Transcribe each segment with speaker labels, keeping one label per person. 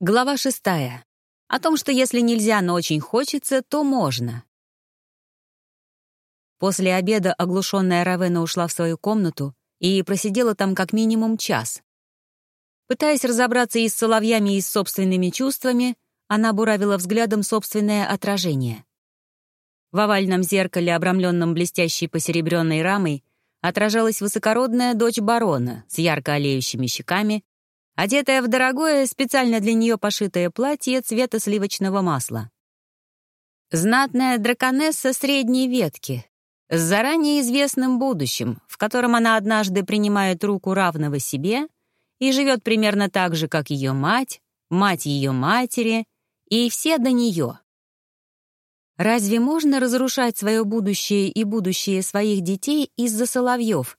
Speaker 1: Глава шестая. О том, что если нельзя, но очень хочется, то можно. После обеда оглушенная Равена ушла в свою комнату и просидела там как минимум час. Пытаясь разобраться и с соловьями, и с собственными чувствами, она буравила взглядом собственное отражение. В овальном зеркале, обрамленном блестящей посеребренной рамой, отражалась высокородная дочь барона с ярко олеющими щеками одетая в дорогое, специально для нее пошитое платье цвета сливочного масла. Знатная драконесса средней ветки, с заранее известным будущим, в котором она однажды принимает руку равного себе и живет примерно так же, как ее мать, мать ее матери и все до нее. Разве можно разрушать свое будущее и будущее своих детей из-за соловьев?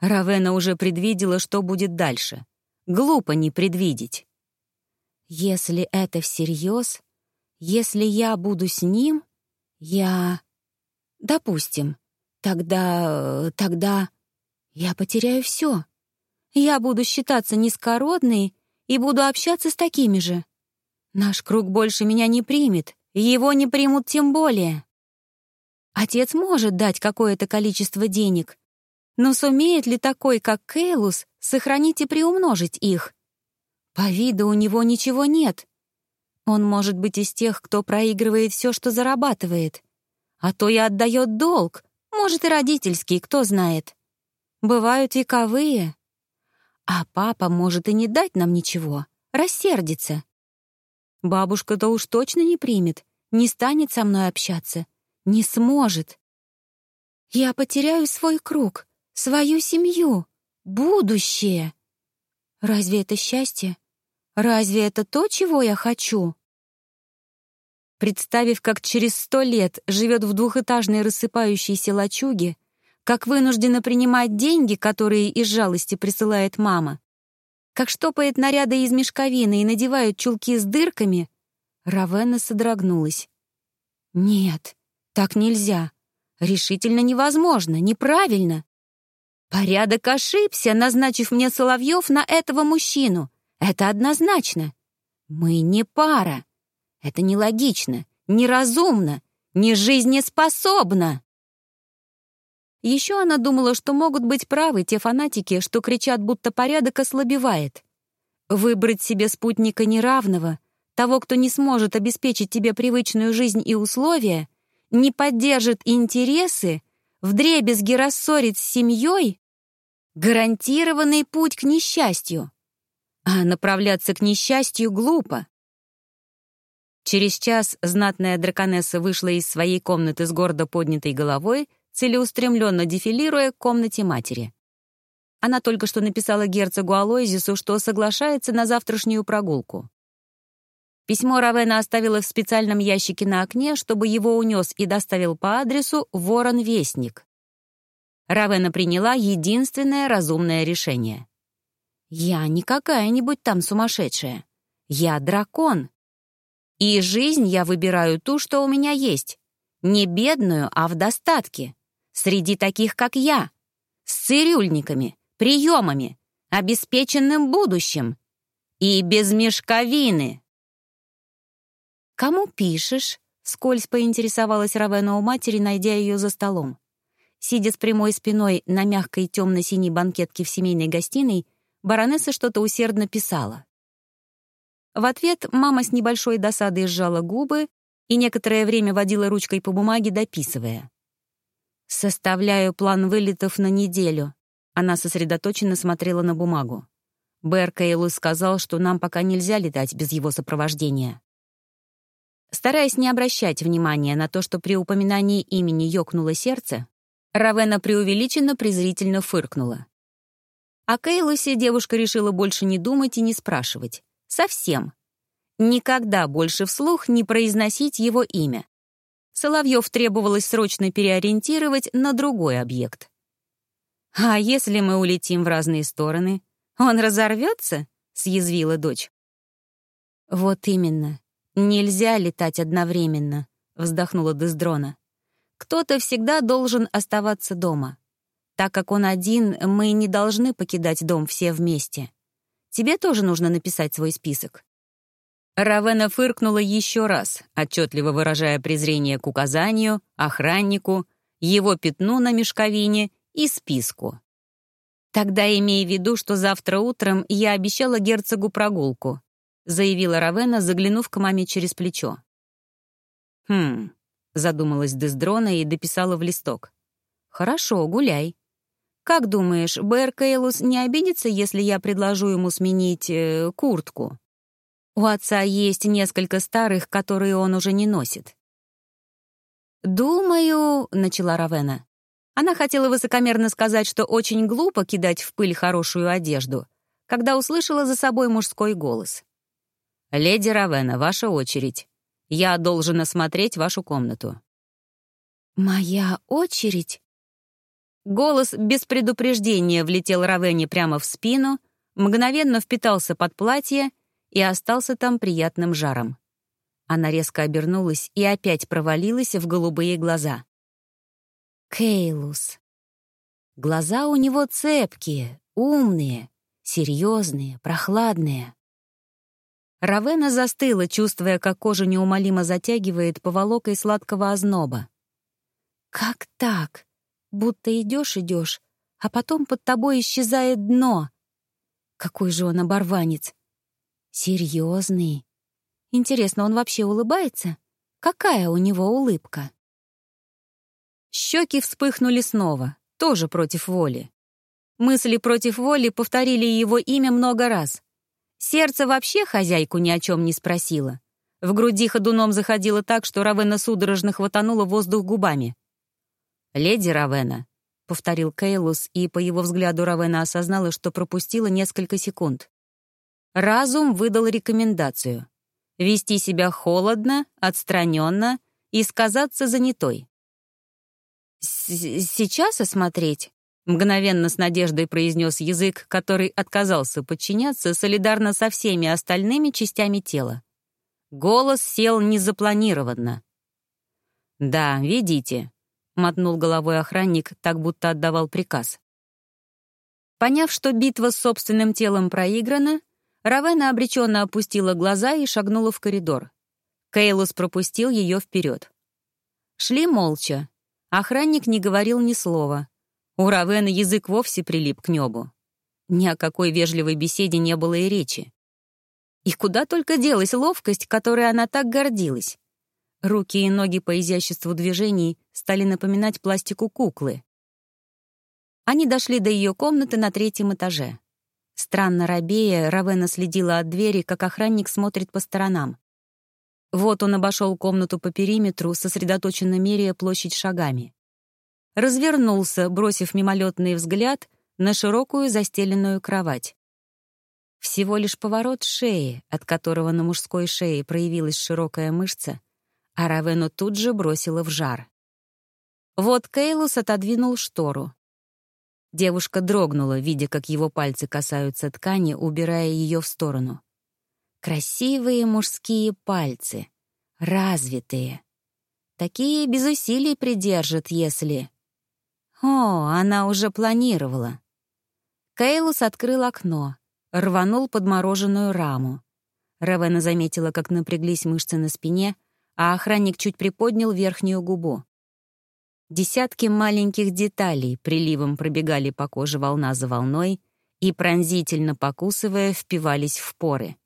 Speaker 1: Равена уже предвидела, что будет дальше — Глупо не предвидеть. Если это всерьез, если я буду с ним, я... Допустим, тогда... тогда... Я потеряю все. Я буду считаться низкородной и буду общаться с такими же. Наш круг больше меня не примет, его не примут тем более. Отец может дать какое-то количество денег, но сумеет ли такой, как Кейлус, сохранить и приумножить их? По виду у него ничего нет. Он может быть из тех, кто проигрывает все, что зарабатывает. А то и отдает долг, может и родительский, кто знает. Бывают вековые. А папа может и не дать нам ничего, рассердится. Бабушка-то уж точно не примет, не станет со мной общаться, не сможет. Я потеряю свой круг, свою семью, будущее. Разве это счастье? Разве это то, чего я хочу? Представив, как через сто лет живет в двухэтажной рассыпающейся лачуге, как вынуждена принимать деньги, которые из жалости присылает мама, как штопает наряды из мешковины и надевает чулки с дырками, Равена содрогнулась. «Нет, так нельзя. Решительно невозможно, неправильно. Порядок ошибся, назначив мне Соловьев на этого мужчину. Это однозначно. Мы не пара. Это нелогично, неразумно, не жизнеспособно. Еще она думала, что могут быть правы те фанатики, что кричат, будто порядок ослабевает. Выбрать себе спутника неравного, того, кто не сможет обеспечить тебе привычную жизнь и условия, не поддержит интересы, вдребезги рассорит с семьей, Гарантированный путь к несчастью. А направляться к несчастью глупо. Через час знатная драконесса вышла из своей комнаты с гордо поднятой головой, целеустремленно дефилируя к комнате матери. Она только что написала герцогу Алойзису, что соглашается на завтрашнюю прогулку. Письмо Равена оставила в специальном ящике на окне, чтобы его унес и доставил по адресу Ворон-Вестник. Равена приняла единственное разумное решение. «Я не какая-нибудь там сумасшедшая. Я дракон. И жизнь я выбираю ту, что у меня есть. Не бедную, а в достатке. Среди таких, как я. С цирюльниками, приемами, обеспеченным будущим. И без мешковины». «Кому пишешь?» — скользь поинтересовалась Равена у матери, найдя ее за столом. Сидя с прямой спиной на мягкой темно-синей банкетке в семейной гостиной, баронесса что-то усердно писала. В ответ мама с небольшой досадой сжала губы и некоторое время водила ручкой по бумаге, дописывая. «Составляю план вылетов на неделю». Она сосредоточенно смотрела на бумагу. Бэр Кейлу сказал, что нам пока нельзя летать без его сопровождения. Стараясь не обращать внимания на то, что при упоминании имени ёкнуло сердце, Равена преувеличенно презрительно фыркнула. О Кейлосе девушка решила больше не думать и не спрашивать. Совсем. Никогда больше вслух не произносить его имя. Соловьев требовалось срочно переориентировать на другой объект. «А если мы улетим в разные стороны? Он разорвется?» — съязвила дочь. «Вот именно. Нельзя летать одновременно», — вздохнула Дездрона. Кто-то всегда должен оставаться дома. Так как он один, мы не должны покидать дом все вместе. Тебе тоже нужно написать свой список. Равена фыркнула еще раз, отчетливо выражая презрение к указанию, охраннику, его пятну на мешковине и списку. «Тогда имей в виду, что завтра утром я обещала герцогу прогулку», заявила Равена, заглянув к маме через плечо. «Хм», — задумалась Дездрона и дописала в листок. «Хорошо, гуляй. Как думаешь, Бэр Кейлус не обидится, если я предложу ему сменить э, куртку? У отца есть несколько старых, которые он уже не носит». «Думаю», — начала Равена. Она хотела высокомерно сказать, что очень глупо кидать в пыль хорошую одежду, когда услышала за собой мужской голос. «Леди Равена, ваша очередь. Я должен осмотреть вашу комнату». «Моя очередь?» Голос без предупреждения влетел Равене прямо в спину, мгновенно впитался под платье и остался там приятным жаром. Она резко обернулась и опять провалилась в голубые глаза. Кейлус. Глаза у него цепкие, умные, серьезные, прохладные. Равена застыла, чувствуя, как кожа неумолимо затягивает поволокой сладкого озноба. «Как так? Будто идешь, идешь, а потом под тобой исчезает дно. Какой же он оборванец! Серьезный. Интересно, он вообще улыбается? Какая у него улыбка?» Щеки вспыхнули снова, тоже против воли. Мысли против воли повторили его имя много раз. Сердце вообще хозяйку ни о чем не спросило. В груди ходуном заходило так, что Равена судорожно хватанула воздух губами. «Леди Равена», — повторил Кейлус, и по его взгляду Равена осознала, что пропустила несколько секунд. Разум выдал рекомендацию — вести себя холодно, отстраненно и сказаться занятой. «Сейчас осмотреть?» — мгновенно с надеждой произнес язык, который отказался подчиняться солидарно со всеми остальными частями тела. Голос сел незапланированно. «Да, ведите», — мотнул головой охранник, так будто отдавал приказ. Поняв, что битва с собственным телом проиграна, Равена обреченно опустила глаза и шагнула в коридор. Кейлус пропустил ее вперед. Шли молча. Охранник не говорил ни слова. У Равена язык вовсе прилип к небу. Ни о какой вежливой беседе не было и речи. И куда только делась ловкость, которой она так гордилась. Руки и ноги по изяществу движений стали напоминать пластику куклы. Они дошли до ее комнаты на третьем этаже. Странно робея, Равена следила от двери, как охранник смотрит по сторонам. Вот он обошел комнату по периметру, сосредоточенно меряя площадь шагами. Развернулся, бросив мимолетный взгляд на широкую застеленную кровать. Всего лишь поворот шеи, от которого на мужской шее проявилась широкая мышца, а Равену тут же бросила в жар. Вот Кейлус отодвинул штору. Девушка дрогнула, видя, как его пальцы касаются ткани, убирая ее в сторону. Красивые мужские пальцы, развитые. Такие без усилий придержат, если... О, она уже планировала. Кейлус открыл окно, рванул подмороженную раму. Равена заметила, как напряглись мышцы на спине, а охранник чуть приподнял верхнюю губу. Десятки маленьких деталей приливом пробегали по коже волна за волной и, пронзительно покусывая, впивались в поры.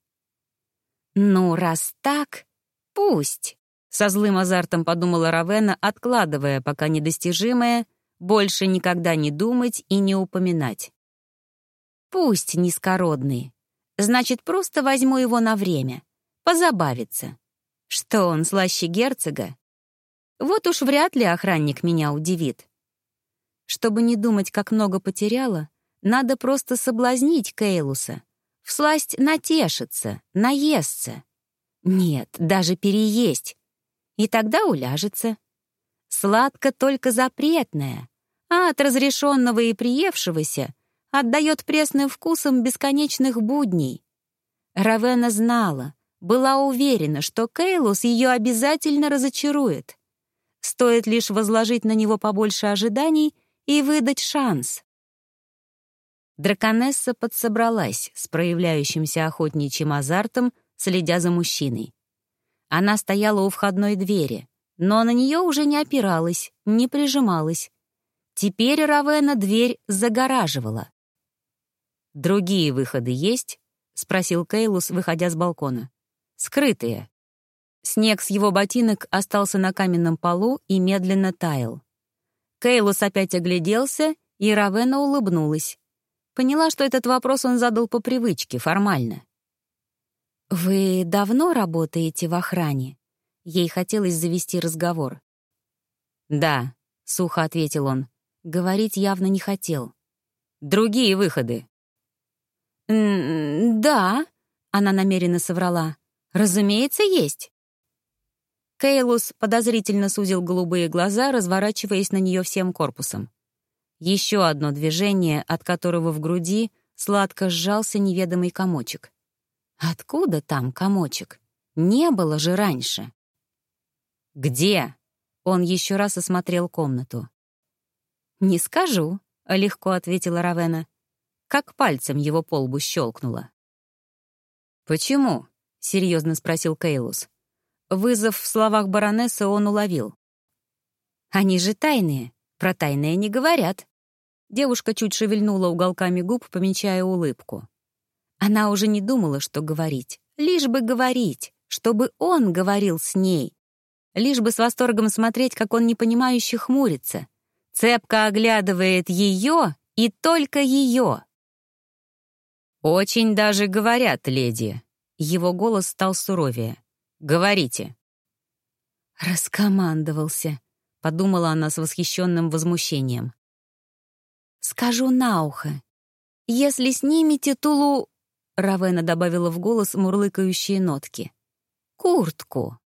Speaker 1: «Ну, раз так, пусть!» — со злым азартом подумала Равена, откладывая пока недостижимое, больше никогда не думать и не упоминать. «Пусть низкородный. Значит, просто возьму его на время. Позабавиться. Что он, слаще герцога? Вот уж вряд ли охранник меня удивит. Чтобы не думать, как много потеряла, надо просто соблазнить Кейлуса, всласть натешиться, наесться. Нет, даже переесть. И тогда уляжется. Сладко только запретное, а от разрешенного и приевшегося отдает пресным вкусом бесконечных будней. Равена знала, была уверена, что Кейлус ее обязательно разочарует. Стоит лишь возложить на него побольше ожиданий и выдать шанс. Драконесса подсобралась с проявляющимся охотничьим азартом, следя за мужчиной. Она стояла у входной двери, но на нее уже не опиралась, не прижималась. Теперь Равена дверь загораживала. «Другие выходы есть?» — спросил Кейлус, выходя с балкона. «Скрытые». Снег с его ботинок остался на каменном полу и медленно таял. Кейлус опять огляделся, и Равена улыбнулась. Поняла, что этот вопрос он задал по привычке, формально. «Вы давно работаете в охране?» Ей хотелось завести разговор. «Да», — сухо ответил он. Говорить явно не хотел. «Другие выходы». «Да», — она намеренно соврала. «Разумеется, есть». Кейлус подозрительно сузил голубые глаза, разворачиваясь на нее всем корпусом. Еще одно движение, от которого в груди сладко сжался неведомый комочек. Откуда там комочек? Не было же раньше. «Где?» — он еще раз осмотрел комнату. «Не скажу», — легко ответила Равена. Как пальцем его по лбу щелкнула. «Почему?» — серьезно спросил Кейлус. Вызов в словах баронессы он уловил. «Они же тайные, про тайное не говорят». Девушка чуть шевельнула уголками губ, помечая улыбку. Она уже не думала, что говорить. Лишь бы говорить, чтобы он говорил с ней. Лишь бы с восторгом смотреть, как он непонимающе хмурится. Цепко оглядывает ее и только ее. «Очень даже говорят, леди». Его голос стал суровее. «Говорите». «Раскомандовался», — подумала она с восхищенным возмущением. «Скажу на ухо. Если снимете тулу...» Равена добавила в голос мурлыкающие нотки. «Куртку».